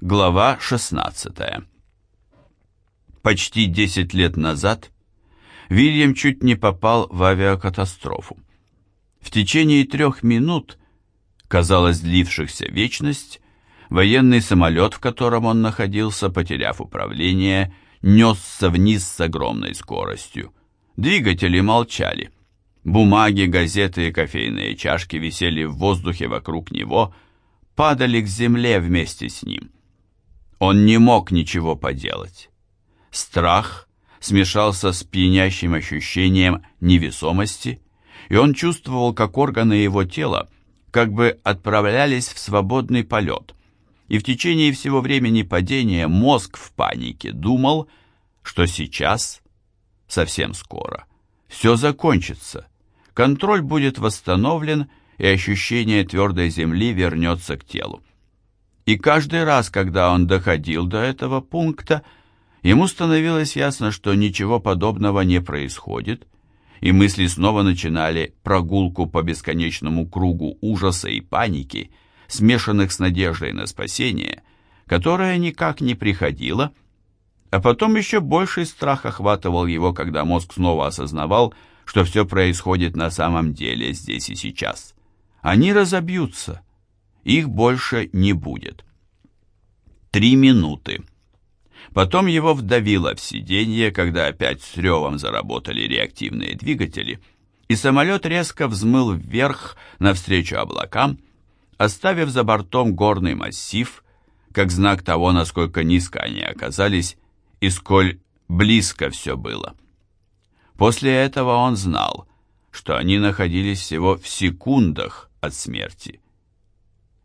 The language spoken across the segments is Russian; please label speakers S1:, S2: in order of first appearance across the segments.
S1: Глава 16 Почти 10 лет назад Вильям чуть не попал в авиакатастрофу. В течение трех минут, казалось, длившихся вечность, военный самолет, в котором он находился, потеряв управление, несся вниз с огромной скоростью. Двигатели молчали. Бумаги, газеты и кофейные чашки висели в воздухе вокруг него, падали к земле вместе с ним. Он не мог ничего поделать. Страх смешался с пьянящим ощущением невесомости, и он чувствовал, как органы его тела как бы отправлялись в свободный полет. И в течение всего времени падения мозг в панике думал, что сейчас, совсем скоро, все закончится, контроль будет восстановлен, и ощущение твердой земли вернется к телу. И каждый раз, когда он доходил до этого пункта, ему становилось ясно, что ничего подобного не происходит, и мысли снова начинали прогулку по бесконечному кругу ужаса и паники, смешанных с надеждой на спасение, которая никак не приходила, а потом еще больший страх охватывал его, когда мозг снова осознавал, что все происходит на самом деле здесь и сейчас. Они разобьются, их больше не будет. Три минуты. Потом его вдавило в сиденье, когда опять с ревом заработали реактивные двигатели, и самолет резко взмыл вверх навстречу облакам, оставив за бортом горный массив, как знак того, насколько низко они оказались и сколь близко все было. После этого он знал, что они находились всего в секундах от смерти –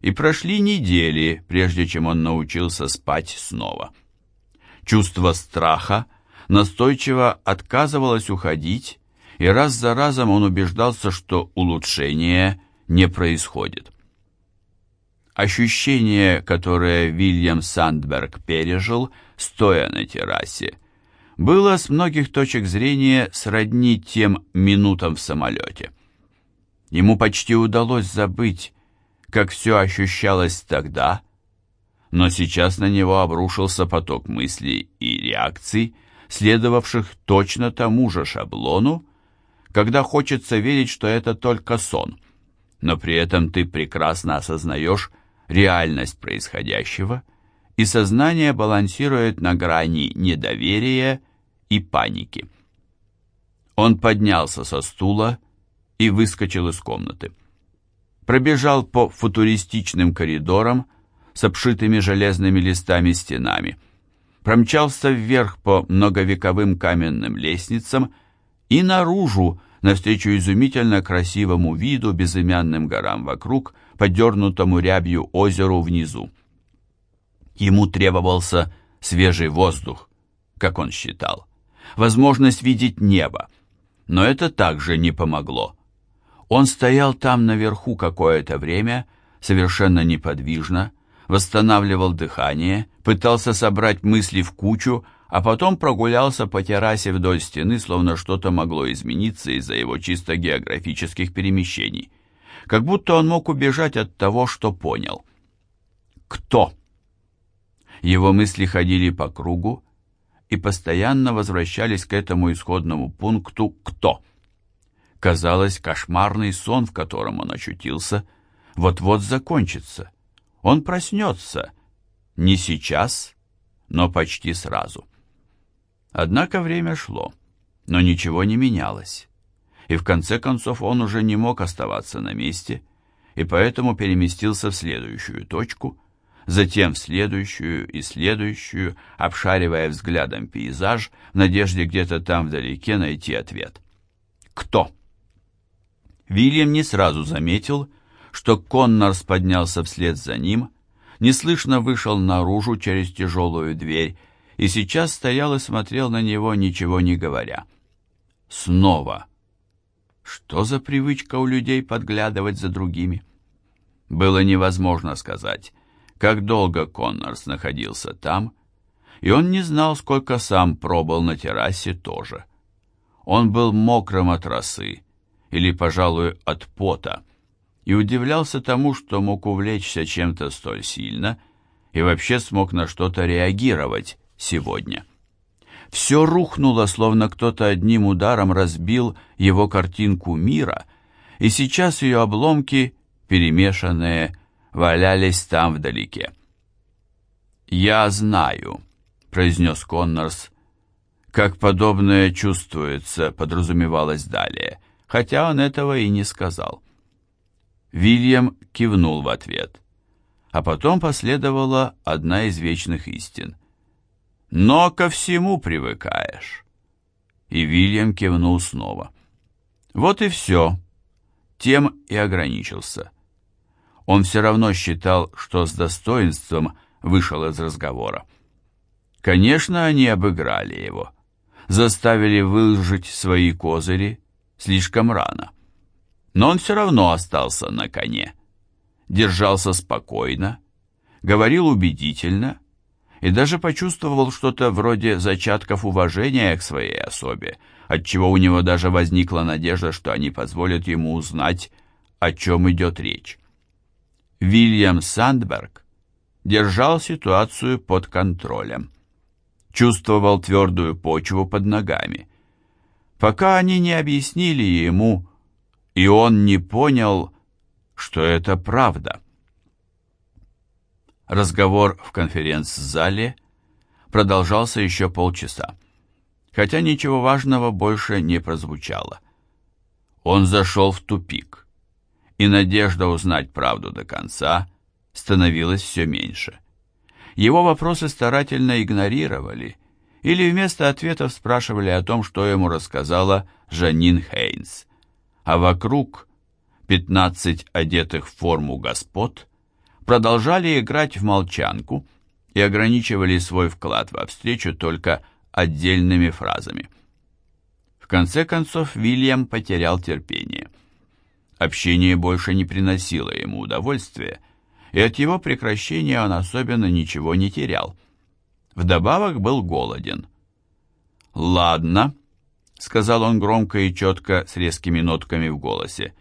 S1: и прошли недели, прежде чем он научился спать снова. Чувство страха настойчиво отказывалось уходить, и раз за разом он убеждался, что улучшение не происходит. Ощущение, которое Вильям Сандберг пережил, стоя на террасе, было с многих точек зрения сродни тем минутам в самолете. Ему почти удалось забыть, как все ощущалось тогда, но сейчас на него обрушился поток мыслей и реакций, следовавших точно тому же шаблону, когда хочется верить, что это только сон, но при этом ты прекрасно осознаешь реальность происходящего, и сознание балансирует на грани недоверия и паники. Он поднялся со стула и выскочил из комнаты пробежал по футуристичным коридорам с обшитыми железными листами стенами, промчался вверх по многовековым каменным лестницам и наружу, навстречу изумительно красивому виду, безымянным горам вокруг, подернутому рябью озеру внизу. Ему требовался свежий воздух, как он считал, возможность видеть небо, но это также не помогло. Он стоял там наверху какое-то время, совершенно неподвижно, восстанавливал дыхание, пытался собрать мысли в кучу, а потом прогулялся по террасе вдоль стены, словно что-то могло измениться из-за его чисто географических перемещений. Как будто он мог убежать от того, что понял. Кто? Его мысли ходили по кругу и постоянно возвращались к этому исходному пункту «Кто?». Казалось, кошмарный сон, в котором он очутился, вот-вот закончится. Он проснется. Не сейчас, но почти сразу. Однако время шло, но ничего не менялось. И в конце концов он уже не мог оставаться на месте, и поэтому переместился в следующую точку, затем в следующую и следующую, обшаривая взглядом пейзаж в надежде где-то там вдалеке найти ответ. Кто? Вильям не сразу заметил, что Коннорс поднялся вслед за ним, неслышно вышел наружу через тяжелую дверь и сейчас стоял и смотрел на него, ничего не говоря. Снова. Что за привычка у людей подглядывать за другими? Было невозможно сказать, как долго Коннорс находился там, и он не знал, сколько сам пробыл на террасе тоже. Он был мокрым от росы, или, пожалуй, от пота, и удивлялся тому, что мог увлечься чем-то столь сильно, и вообще смог на что-то реагировать сегодня. Все рухнуло, словно кто-то одним ударом разбил его картинку мира, и сейчас ее обломки, перемешанные, валялись там вдалеке. «Я знаю», — произнес Коннорс, — «как подобное чувствуется», — подразумевалось далее, хотя он этого и не сказал. Вильям кивнул в ответ, а потом последовала одна из вечных истин — но ко всему привыкаешь. И Вильям кивнул снова. Вот и все. Тем и ограничился. Он все равно считал, что с достоинством вышел из разговора. Конечно, они обыграли его. Заставили выложить свои козыри слишком рано. Но он все равно остался на коне. Держался спокойно, говорил убедительно и даже почувствовал что-то вроде зачатков уважения к своей особе, отчего у него даже возникла надежда, что они позволят ему узнать, о чем идет речь. Вильям Сандберг держал ситуацию под контролем. Чувствовал твердую почву под ногами. Пока они не объяснили ему, и он не понял, что это правда. Разговор в конференц-зале продолжался еще полчаса, хотя ничего важного больше не прозвучало. Он зашел в тупик, и надежда узнать правду до конца становилась все меньше. Его вопросы старательно игнорировали или вместо ответов спрашивали о том, что ему рассказала Жанин Хейнс. А вокруг пятнадцать одетых в форму господ – продолжали играть в молчанку и ограничивали свой вклад во встречу только отдельными фразами. В конце концов Вильям потерял терпение. Общение больше не приносило ему удовольствия, и от его прекращения он особенно ничего не терял. Вдобавок был голоден. «Ладно», — сказал он громко и четко с резкими нотками в голосе.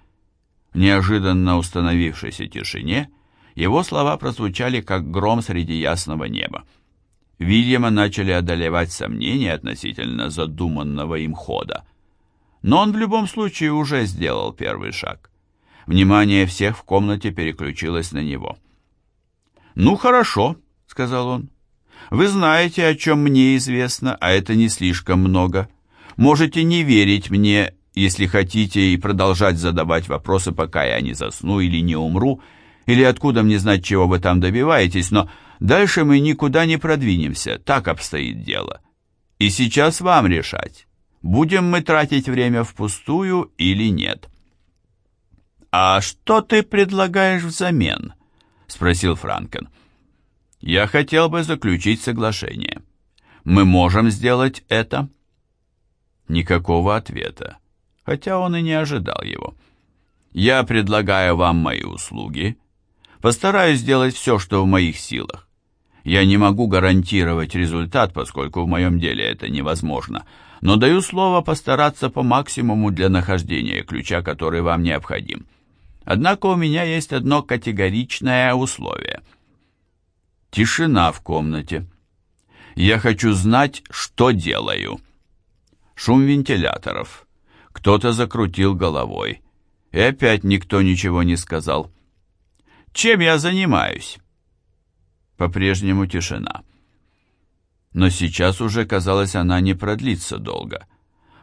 S1: В неожиданно установившейся тишине — его слова прозвучали, как гром среди ясного неба. Вильяма начали одолевать сомнения относительно задуманного им хода. Но он в любом случае уже сделал первый шаг. Внимание всех в комнате переключилось на него. «Ну, хорошо», — сказал он. «Вы знаете, о чем мне известно, а это не слишком много. Можете не верить мне, если хотите, и продолжать задавать вопросы, пока я не засну или не умру, — или откуда мне знать, чего вы там добиваетесь, но дальше мы никуда не продвинемся, так обстоит дело. И сейчас вам решать, будем мы тратить время впустую или нет. «А что ты предлагаешь взамен?» — спросил Франкен. «Я хотел бы заключить соглашение. Мы можем сделать это?» Никакого ответа, хотя он и не ожидал его. «Я предлагаю вам мои услуги, Постараюсь сделать все, что в моих силах. Я не могу гарантировать результат, поскольку в моем деле это невозможно, но даю слово постараться по максимуму для нахождения ключа, который вам необходим. Однако у меня есть одно категоричное условие. Тишина в комнате. Я хочу знать, что делаю. Шум вентиляторов. Кто-то закрутил головой. И опять никто ничего не сказал. Чем я занимаюсь?» По-прежнему тишина. Но сейчас уже, казалось, она не продлится долго.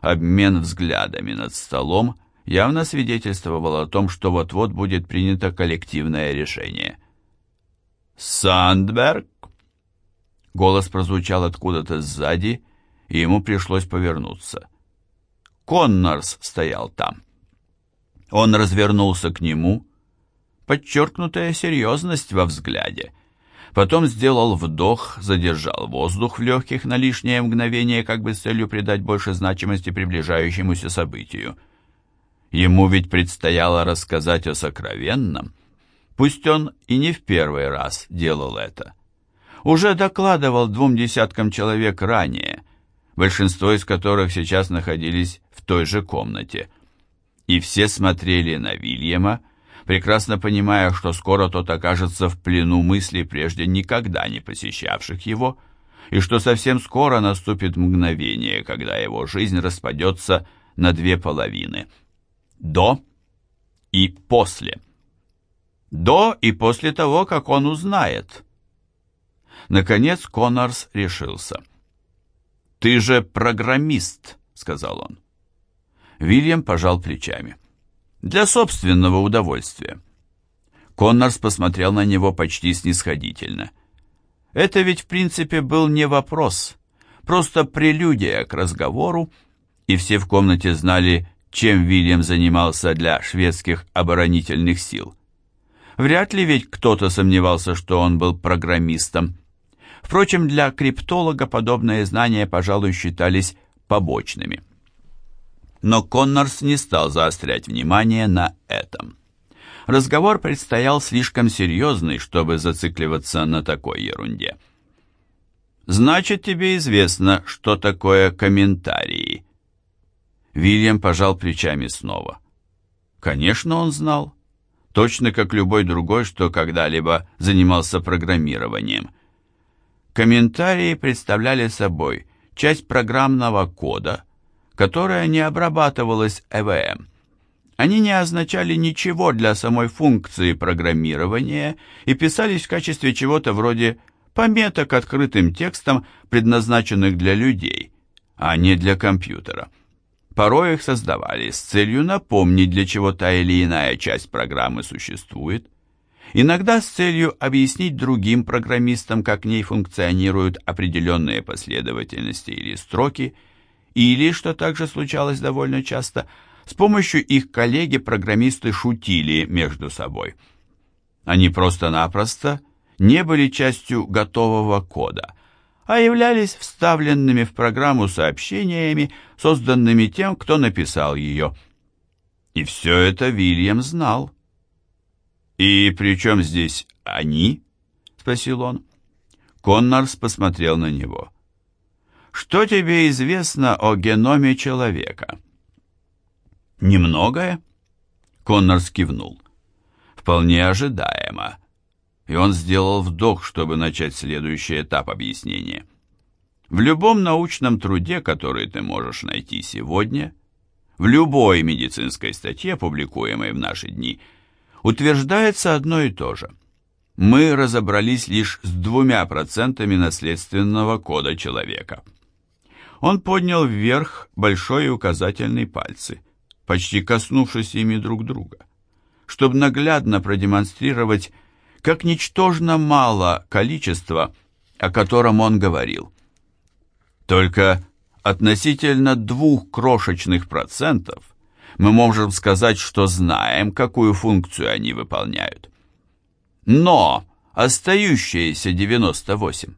S1: Обмен взглядами над столом явно свидетельствовал о том, что вот-вот будет принято коллективное решение. «Сандберг?» Голос прозвучал откуда-то сзади, и ему пришлось повернуться. Коннорс стоял там. Он развернулся к нему подчеркнутая серьезность во взгляде. Потом сделал вдох, задержал воздух в легких на лишнее мгновение, как бы с целью придать больше значимости приближающемуся событию. Ему ведь предстояло рассказать о сокровенном. Пусть он и не в первый раз делал это. Уже докладывал двум десяткам человек ранее, большинство из которых сейчас находились в той же комнате. И все смотрели на Вильяма, прекрасно понимая, что скоро тот окажется в плену мыслей, прежде никогда не посещавших его, и что совсем скоро наступит мгновение, когда его жизнь распадется на две половины – до и после. До и после того, как он узнает. Наконец Коннорс решился. «Ты же программист», — сказал он. Вильям пожал плечами. «Для собственного удовольствия». Коннорс посмотрел на него почти снисходительно. Это ведь в принципе был не вопрос, просто прелюдия к разговору, и все в комнате знали, чем Вильям занимался для шведских оборонительных сил. Вряд ли ведь кто-то сомневался, что он был программистом. Впрочем, для криптолога подобные знания, пожалуй, считались побочными. Но Коннорс не стал заострять внимание на этом. Разговор предстоял слишком серьезный, чтобы зацикливаться на такой ерунде. «Значит, тебе известно, что такое комментарии?» Вильям пожал плечами снова. Конечно, он знал. Точно как любой другой, что когда-либо занимался программированием. Комментарии представляли собой часть программного кода, которая не обрабатывалась ЭВМ. Они не означали ничего для самой функции программирования и писались в качестве чего-то вроде пометок открытым текстом, предназначенных для людей, а не для компьютера. Порой их создавали с целью напомнить, для чего та или иная часть программы существует, иногда с целью объяснить другим программистам, как в ней функционируют определенные последовательности или строки, или, что также случалось довольно часто, с помощью их коллеги программисты шутили между собой. Они просто-напросто не были частью готового кода, а являлись вставленными в программу сообщениями, созданными тем, кто написал ее. И все это Вильям знал. «И при чем здесь они?» — спросил он. Коннорс посмотрел на него. «Что тебе известно о геноме человека?» «Немногое?» Коннорс кивнул. «Вполне ожидаемо и он сделал вдох, чтобы начать следующий этап объяснения. В любом научном труде, который ты можешь найти сегодня, в любой медицинской статье, публикуемой в наши дни, утверждается одно и то же. Мы разобрались лишь с двумя процентами наследственного кода человека. Он поднял вверх большой и указательный пальцы, почти коснувшись ими друг друга, чтобы наглядно продемонстрировать как ничтожно мало количество, о котором он говорил. Только относительно двух крошечных процентов мы можем сказать, что знаем, какую функцию они выполняют. Но остающиеся 98.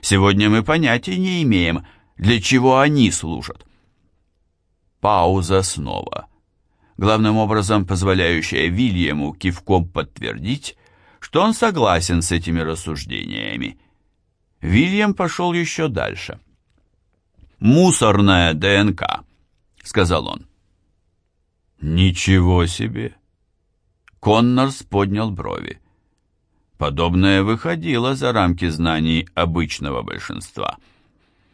S1: Сегодня мы понятия не имеем, для чего они служат. Пауза снова. Главным образом позволяющая Вильяму кивком подтвердить, что он согласен с этими рассуждениями. Вильям пошел еще дальше. «Мусорная ДНК», — сказал он. «Ничего себе!» Коннорс поднял брови. Подобное выходило за рамки знаний обычного большинства.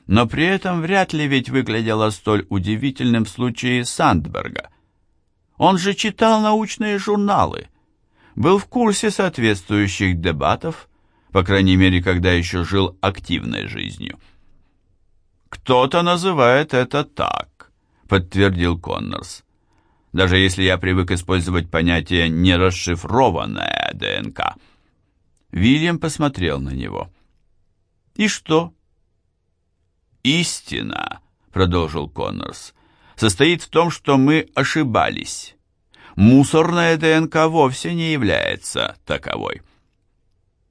S1: Но при этом вряд ли ведь выглядело столь удивительным в случае Сандберга. Он же читал научные журналы — был в курсе соответствующих дебатов, по крайней мере, когда еще жил активной жизнью. «Кто-то называет это так», — подтвердил Коннорс. «Даже если я привык использовать понятие «нерасшифрованная ДНК». Вильям посмотрел на него. «И что?» «Истина», — продолжил Коннорс, — «состоит в том, что мы ошибались» мусорная ДНК вовсе не является таковой.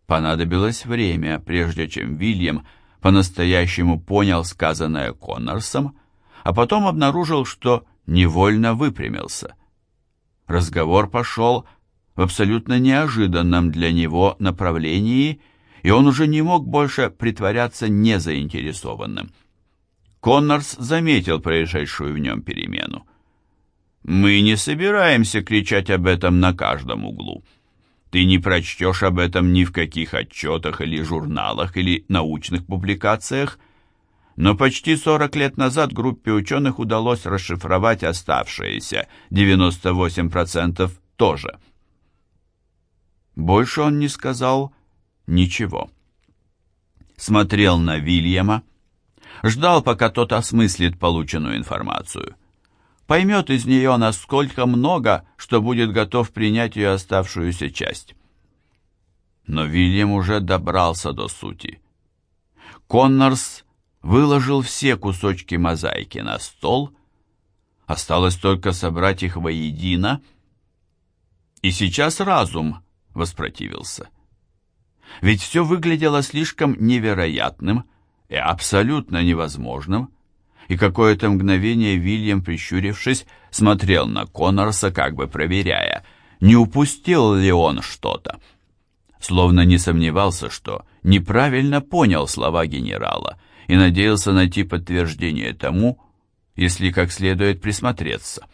S1: Понадобилось время, прежде чем Вильям по-настоящему понял сказанное Коннорсом, а потом обнаружил, что невольно выпрямился. Разговор пошел в абсолютно неожиданном для него направлении, и он уже не мог больше притворяться незаинтересованным. Коннорс заметил происшедшую в нем перемену. Мы не собираемся кричать об этом на каждом углу. Ты не прочтешь об этом ни в каких отчетах или журналах или научных публикациях, но почти 40 лет назад группе ученых удалось расшифровать оставшиеся 98% тоже. Больше он не сказал ничего. Смотрел на Вильяма, ждал, пока тот осмыслит полученную информацию. Поймет из нее насколько много, что будет готов принять ее оставшуюся часть. Но Вильям уже добрался до сути. Коннорс выложил все кусочки мозаики на стол, осталось только собрать их воедино, и сейчас разум воспротивился. Ведь все выглядело слишком невероятным и абсолютно невозможным, и какое-то мгновение Вильям, прищурившись, смотрел на Коннорса, как бы проверяя, не упустил ли он что-то. Словно не сомневался, что неправильно понял слова генерала и надеялся найти подтверждение тому, если как следует присмотреться.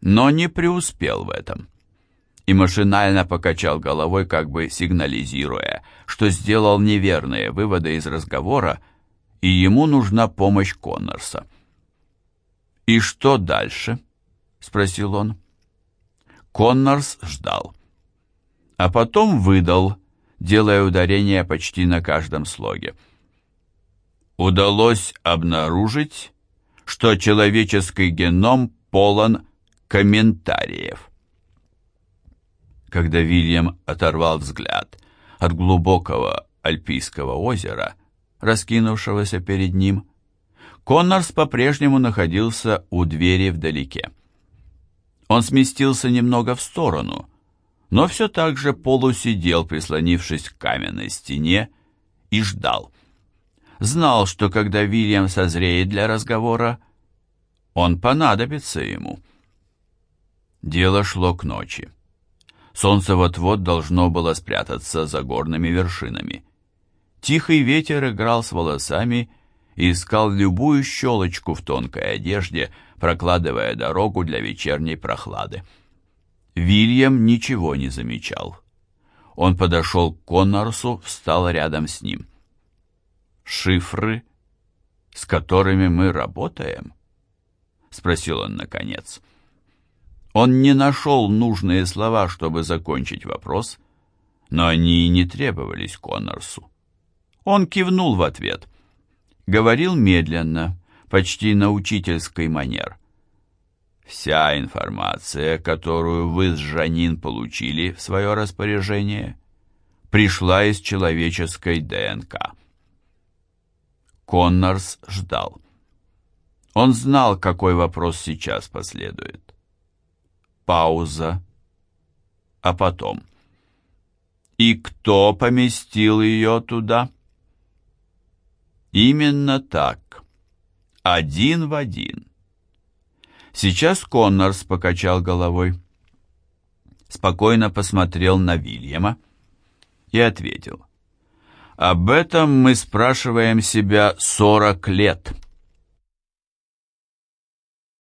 S1: Но не преуспел в этом и машинально покачал головой, как бы сигнализируя, что сделал неверные выводы из разговора, и ему нужна помощь Коннорса. «И что дальше?» — спросил он. Коннорс ждал. А потом выдал, делая ударение почти на каждом слоге. Удалось обнаружить, что человеческий геном полон комментариев когда Вильям оторвал взгляд от глубокого Альпийского озера, раскинувшегося перед ним, Коннорс по-прежнему находился у двери вдалеке. Он сместился немного в сторону, но все так же полусидел, прислонившись к каменной стене, и ждал. Знал, что когда Вильям созреет для разговора, он понадобится ему. Дело шло к ночи. Солнце вот-вот должно было спрятаться за горными вершинами. Тихий ветер играл с волосами и искал любую щелочку в тонкой одежде, прокладывая дорогу для вечерней прохлады. Вильям ничего не замечал. Он подошел к Коннорсу, встал рядом с ним. «Шифры, с которыми мы работаем?» — спросил он наконец. — он не нашел нужные слова, чтобы закончить вопрос, но они и не требовались Коннорсу. Он кивнул в ответ. Говорил медленно, почти на учительской манер. «Вся информация, которую вы с Жанин получили в свое распоряжение, пришла из человеческой ДНК». Коннорс ждал. Он знал, какой вопрос сейчас последует. Пауза. А потом. И кто поместил ее туда? Именно так. Один в один. Сейчас Коннорс покачал головой. Спокойно посмотрел на Вильяма и ответил. Об этом мы спрашиваем себя сорок лет.